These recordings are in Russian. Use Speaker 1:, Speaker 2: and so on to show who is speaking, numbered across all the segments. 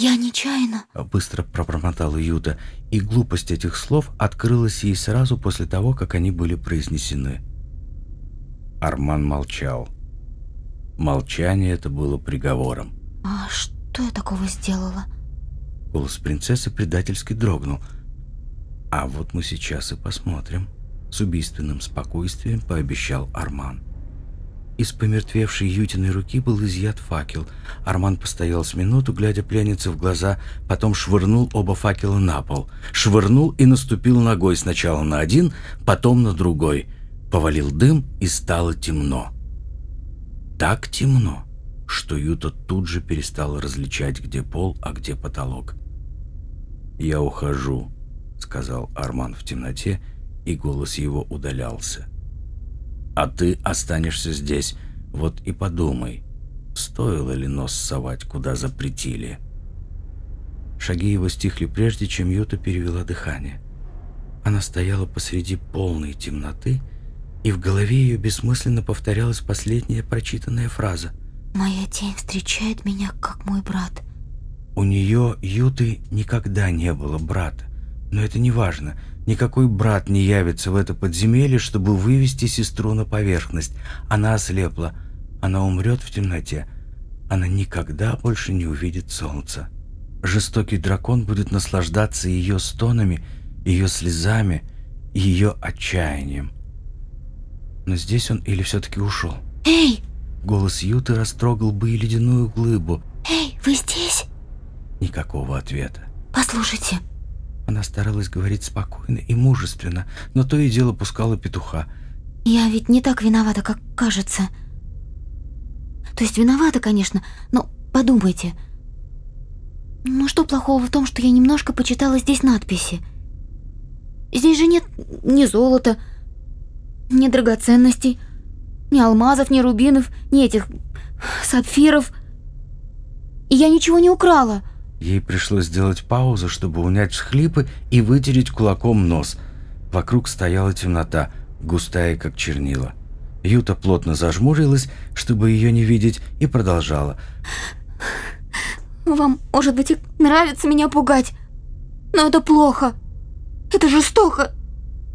Speaker 1: Я нечаянно.
Speaker 2: Быстро пробормотала Юта, и глупость этих слов открылась ей сразу после того, как они были произнесены. Арман молчал. Молчание это было приговором.
Speaker 1: А что я такого сделала?
Speaker 2: Голос принцессы предательски дрогнул. А вот мы сейчас и посмотрим. С убийственным спокойствием пообещал Арман. Из помертвевшей Ютиной руки был изъят факел. Арман постоял с минуту, глядя пленнице в глаза, потом швырнул оба факела на пол. Швырнул и наступил ногой сначала на один, потом на другой. Повалил дым и стало темно. Так темно, что Юта тут же перестала различать, где пол, а где потолок. «Я ухожу», — сказал Арман в темноте, и голос его удалялся. «А ты останешься здесь. Вот и подумай, стоило ли нос совать, куда запретили». Шаги его стихли прежде, чем Юта перевела дыхание. Она стояла посреди полной темноты, и в голове ее бессмысленно повторялась последняя прочитанная фраза.
Speaker 1: «Моя тень встречает меня, как мой брат».
Speaker 2: У нее, Юты, никогда не было брата. Но это не важно. Никакой брат не явится в это подземелье, чтобы вывести сестру на поверхность. Она ослепла. Она умрет в темноте. Она никогда больше не увидит солнца. Жестокий дракон будет наслаждаться ее стонами, ее слезами, ее отчаянием. Но здесь он или все-таки ушел?
Speaker 1: «Эй!»
Speaker 2: Голос Юты растрогал бы и ледяную глыбу.
Speaker 1: «Эй, вы здесь?»
Speaker 2: Никакого ответа.
Speaker 1: «Послушайте».
Speaker 2: Она старалась говорить спокойно и мужественно, но то и дело пускала петуха.
Speaker 1: «Я ведь не так виновата, как кажется. То есть виновата, конечно, но подумайте. Ну что плохого в том, что я немножко почитала здесь надписи? Здесь же нет ни золота, ни драгоценностей, ни алмазов, ни рубинов, ни этих сапфиров. И я ничего не украла».
Speaker 2: Ей пришлось сделать паузу, чтобы унять всхлипы и вытереть кулаком нос. Вокруг стояла темнота, густая, как чернила. Юта плотно зажмурилась, чтобы ее не видеть, и продолжала.
Speaker 1: «Вам, может быть, и нравится меня пугать, но это плохо. Это жестоко.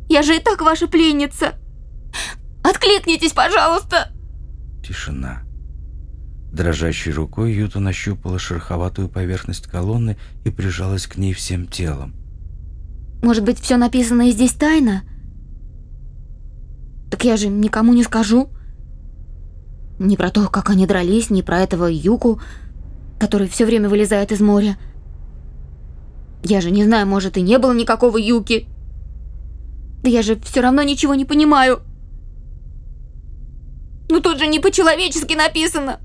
Speaker 1: Я же и так ваша пленница. Откликнитесь, пожалуйста!»
Speaker 2: Тишина. Дрожащей рукой Юта нащупала шероховатую поверхность колонны и прижалась к ней всем телом.
Speaker 1: «Может быть, все написанное здесь тайна?» «Так я же никому не скажу. Ни про то, как они дрались, ни про этого Юку, который все время вылезает из моря. Я же не знаю, может, и не было никакого Юки. Да я же все равно ничего не понимаю. Ну тут же не по-человечески написано!»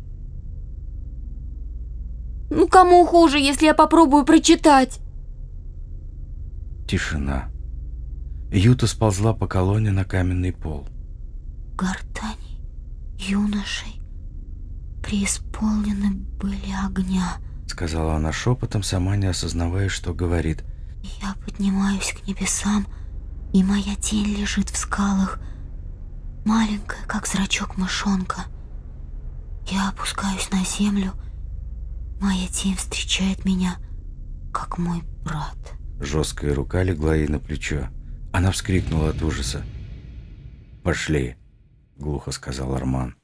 Speaker 1: Ну кому хуже, если я попробую прочитать?
Speaker 2: Тишина. Юта сползла по колонне на каменный пол.
Speaker 1: Гортани юношей преисполнены были огня,
Speaker 2: сказала она шепотом, сама не осознавая, что говорит.
Speaker 1: Я поднимаюсь к небесам, и моя тень лежит в скалах, маленькая, как зрачок мышонка. Я опускаюсь на землю, Моя тень встречает меня, как мой брат.
Speaker 2: Жесткая рука легла ей на плечо. Она вскрикнула от ужаса. «Пошли», — глухо сказал Арман.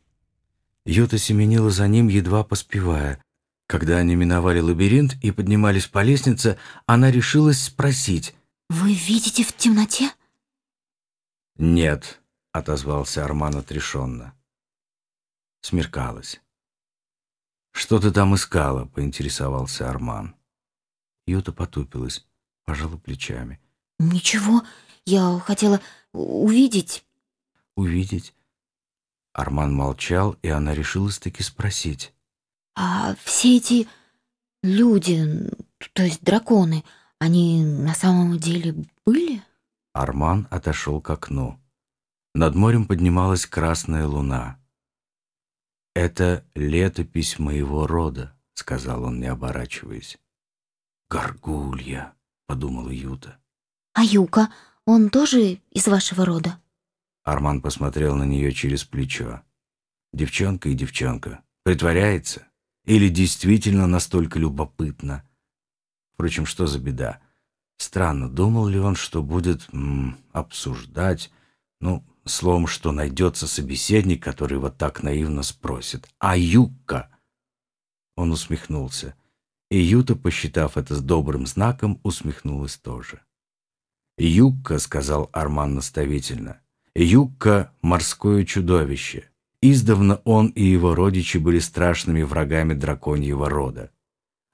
Speaker 2: Юта семенила за ним, едва поспевая. Когда они миновали лабиринт и поднимались по лестнице, она решилась спросить.
Speaker 1: «Вы видите в темноте?»
Speaker 2: «Нет», — отозвался Арман отрешенно. Смеркалось. «Что ты там искала?» — поинтересовался Арман. Юта потупилась, пожала плечами.
Speaker 1: «Ничего, я хотела увидеть».
Speaker 2: «Увидеть?» Арман молчал, и она решилась таки спросить.
Speaker 1: «А все эти люди, то есть драконы, они на самом деле были?»
Speaker 2: Арман отошел к окну. Над морем поднималась красная луна. «Это летопись моего рода», — сказал он, не оборачиваясь. «Горгулья», — подумала Юта.
Speaker 1: «А Юка, он тоже из вашего рода?»
Speaker 2: Арман посмотрел на нее через плечо. Девчонка и девчонка. Притворяется? Или действительно настолько любопытна? Впрочем, что за беда? Странно, думал ли он, что будет м, обсуждать, ну, словом, что найдется собеседник, который вот так наивно спросит. «А Юкка?» Он усмехнулся. И Юта, посчитав это с добрым знаком, усмехнулась тоже. «Юкка», — сказал Арман наставительно, — «Юкка — морское чудовище. Издавна он и его родичи были страшными врагами драконьего рода.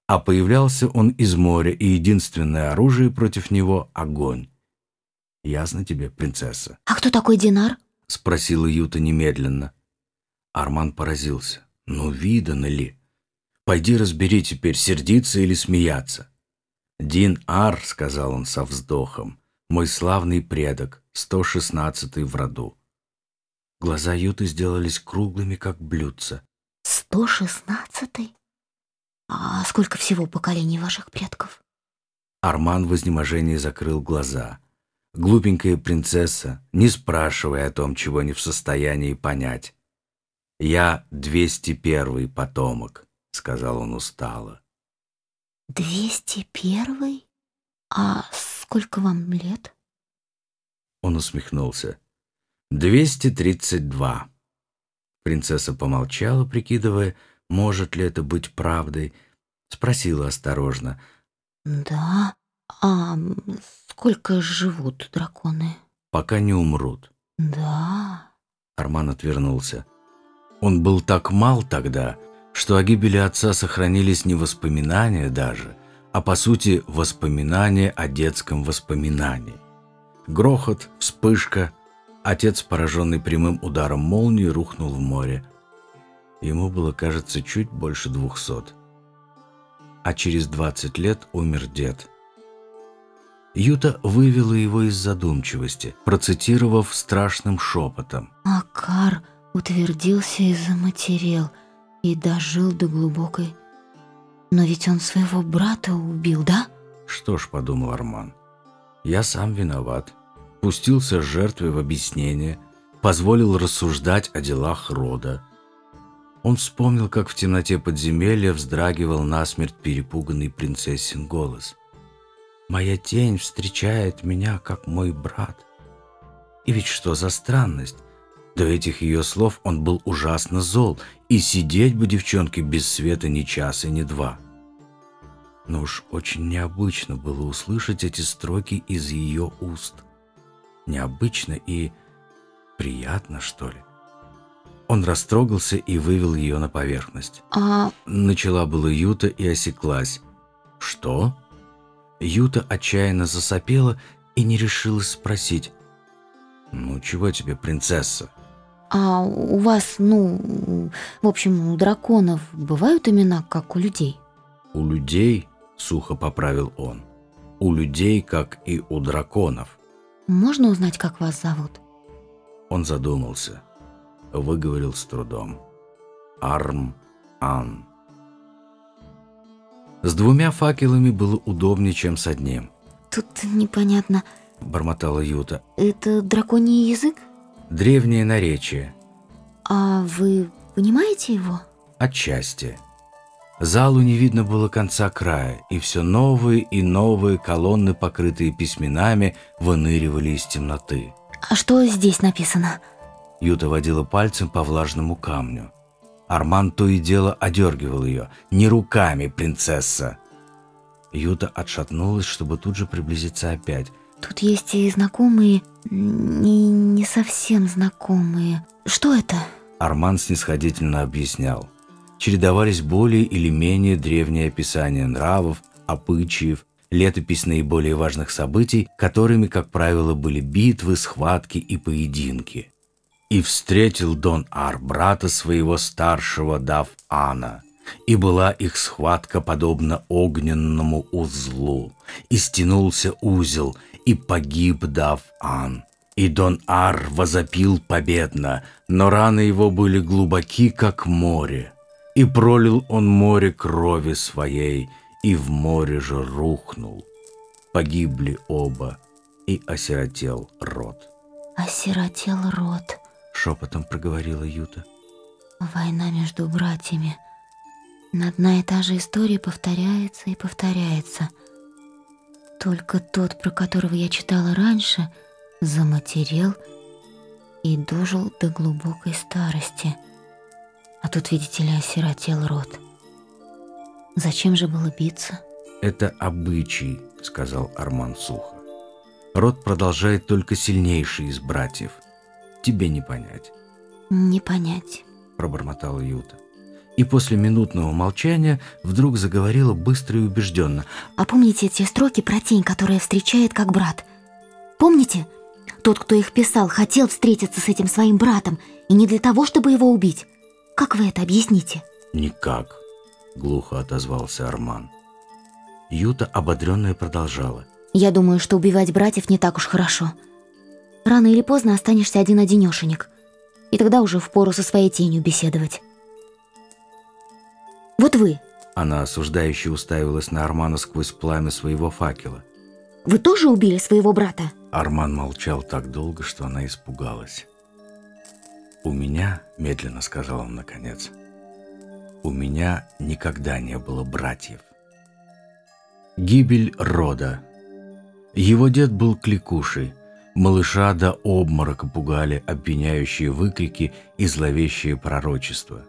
Speaker 2: А появлялся он из моря, и единственное оружие против него — огонь. Ясно тебе, принцесса?»
Speaker 1: «А кто такой Динар?»
Speaker 2: — спросила Юта немедленно. Арман поразился. «Ну, видано ли? Пойди разбери теперь, сердиться или смеяться». «Дин Ар», — сказал он со вздохом, — «мой славный предок, 116-й в роду». Глаза Юты сделались круглыми, как блюдца.
Speaker 1: «Сто шестнадцатый? А сколько всего поколений ваших предков?»
Speaker 2: Арман в изнеможении закрыл глаза — Глупенькая принцесса, не спрашивая о том, чего не в состоянии понять. «Я двести первый потомок», — сказал он устало.
Speaker 1: «Двести первый? А сколько вам лет?»
Speaker 2: Он усмехнулся. «Двести тридцать два». Принцесса помолчала, прикидывая, может ли это быть правдой. Спросила осторожно.
Speaker 1: «Да, а сколько живут драконы?
Speaker 2: Пока не умрут.
Speaker 1: Да.
Speaker 2: Арман отвернулся. Он был так мал тогда, что о гибели отца сохранились не воспоминания даже, а по сути воспоминания о детском воспоминании. Грохот, вспышка. Отец, пораженный прямым ударом молнии, рухнул в море. Ему было, кажется, чуть больше двухсот. А через двадцать лет умер дед – Юта вывела его из задумчивости, процитировав страшным шепотом.
Speaker 1: «Макар утвердился и заматерел, и дожил до глубокой... Но ведь он своего брата убил, да?»
Speaker 2: «Что ж», — подумал Арман, — «я сам виноват. Пустился с жертвой в объяснение, позволил рассуждать о делах рода. Он вспомнил, как в темноте подземелья вздрагивал насмерть перепуганный принцессин голос. Моя тень встречает меня, как мой брат. И ведь что за странность? До этих ее слов он был ужасно зол, и сидеть бы девчонке без света ни часа, ни два. Но уж очень необычно было услышать эти строки из ее уст. Необычно и приятно, что ли. Он растрогался и вывел ее на поверхность.
Speaker 1: А...
Speaker 2: Начала была Юта и осеклась. «Что?» Юта отчаянно засопела и не решилась спросить. «Ну, чего тебе, принцесса?»
Speaker 1: «А у вас, ну, в общем, у драконов бывают имена, как у людей?»
Speaker 2: «У людей», — сухо поправил он, — «у людей, как и у драконов».
Speaker 1: «Можно узнать, как вас зовут?»
Speaker 2: Он задумался, выговорил с трудом. «Арм Ан». С двумя факелами было удобнее, чем с одним.
Speaker 1: «Тут непонятно», —
Speaker 2: бормотала Юта.
Speaker 1: «Это драконий язык?»
Speaker 2: «Древнее наречие».
Speaker 1: «А вы понимаете его?»
Speaker 2: «Отчасти». Залу не видно было конца края, и все новые и новые колонны, покрытые письменами, выныривали из темноты.
Speaker 1: «А что здесь написано?»
Speaker 2: Юта водила пальцем по влажному камню. Арман то и дело одергивал ее. «Не руками, принцесса!» Юта отшатнулась, чтобы тут же приблизиться опять.
Speaker 1: «Тут есть и знакомые, и не совсем знакомые. Что это?»
Speaker 2: Арман снисходительно объяснял. Чередовались более или менее древние описания нравов, обычаев, летопись наиболее важных событий, которыми, как правило, были битвы, схватки и поединки. И встретил Дон Ар брата своего старшего Дав Ана, и была их схватка подобна огненному узлу, и стянулся узел, и погиб Дав Ан. И Дон Ар возопил победно, но раны его были глубоки, как море. И пролил он море крови своей, и в море же рухнул. Погибли оба, и осиротел род.
Speaker 1: Осиротел род
Speaker 2: шепотом проговорила Юта.
Speaker 1: Война между братьями. Одна и та же история повторяется и повторяется. Только тот, про которого я читала раньше, заматерел и дожил до глубокой старости. А тут, видите ли, осиротел род. Зачем же было биться?
Speaker 2: «Это обычай», — сказал Арман сухо. «Род продолжает только сильнейший из братьев. Тебе не понять»,
Speaker 1: Не понять.
Speaker 2: — пробормотала Юта. И после минутного молчания вдруг заговорила быстро и убежденно.
Speaker 1: А помните те строки про тень, которая встречает как брат? Помните? Тот, кто их писал, хотел встретиться с этим своим братом, и не для того, чтобы его убить. Как вы это объясните?
Speaker 2: «Никак», — глухо отозвался Арман. Юта, ободренная, продолжала.
Speaker 1: Я думаю, что убивать братьев не так уж хорошо. Рано или поздно останешься один-одинешенек. И тогда уже впору со своей тенью беседовать. Вот вы.
Speaker 2: Она осуждающе уставилась на Армана сквозь пламя своего факела.
Speaker 1: Вы тоже убили своего брата?
Speaker 2: Арман молчал так долго, что она испугалась. «У меня», — медленно сказал он наконец, — «у меня никогда не было братьев». Гибель рода. Его дед был кликушей. Малыша до обморока пугали обвиняющие выкрики и зловещие пророчества.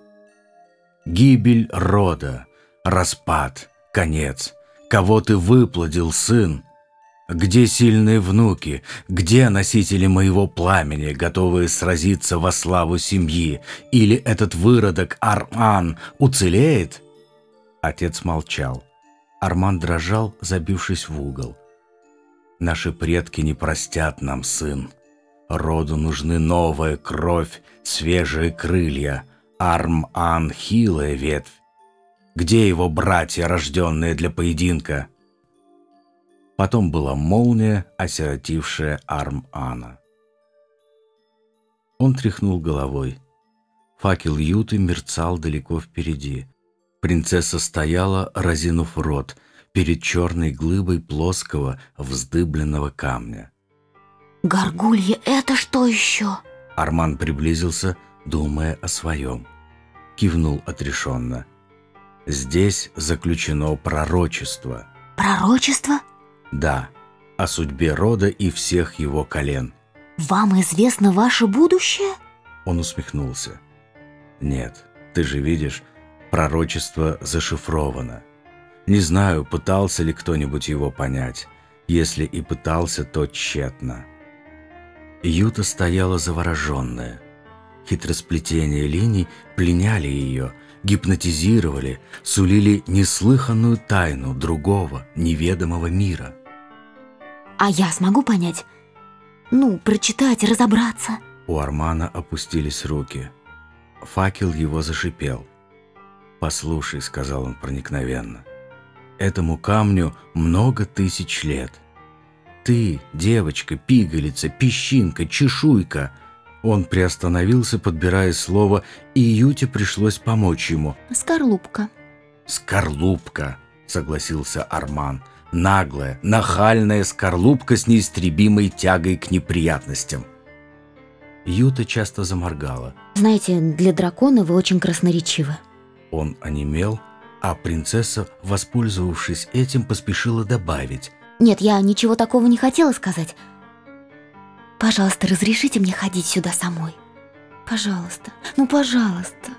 Speaker 2: Гибель рода, распад, конец. Кого ты выплодил, сын? Где сильные внуки? Где носители моего пламени, готовые сразиться во славу семьи? Или этот выродок Арман уцелеет? Отец молчал. Арман дрожал, забившись в угол. Наши предки не простят нам, сын. Роду нужны новая кровь, свежие крылья. Арм-Ан — хилая ветвь. Где его братья, рожденные для поединка? Потом была молния, осиротившая Арм-Ана. Он тряхнул головой. Факел Юты мерцал далеко впереди. Принцесса стояла, разинув рот, перед черной глыбой плоского, вздыбленного камня.
Speaker 1: Горгульи — это что еще?
Speaker 2: Арман приблизился, думая о своем. Кивнул отрешенно. «Здесь заключено пророчество».
Speaker 1: Пророчество?
Speaker 2: «Да, о судьбе рода и всех его колен».
Speaker 1: Вам известно ваше будущее?
Speaker 2: Он усмехнулся. «Нет, ты же видишь, пророчество зашифровано. Не знаю, пытался ли кто-нибудь его понять. Если и пытался, то тщетно». Юта стояла завороженная. Хитросплетения линий пленяли ее, гипнотизировали, сулили неслыханную тайну другого, неведомого мира.
Speaker 1: А я смогу понять? Ну, прочитать, разобраться.
Speaker 2: У Армана опустились руки. Факел его зашипел. «Послушай», — сказал он проникновенно, — «этому камню много тысяч лет. Ты, девочка, пигалица, песчинка, чешуйка». Он приостановился, подбирая слово, и Юте пришлось помочь ему.
Speaker 1: Скорлупка.
Speaker 2: «Скорлупка», — согласился Арман. «Наглая, нахальная скорлупка с неистребимой тягой к неприятностям». Юта часто заморгала.
Speaker 1: Знаете, для дракона вы очень красноречивы.
Speaker 2: Он онемел, а принцесса, воспользовавшись этим, поспешила добавить.
Speaker 1: Нет, я ничего такого не хотела сказать. Пожалуйста, разрешите мне ходить сюда самой. Пожалуйста, ну пожалуйста.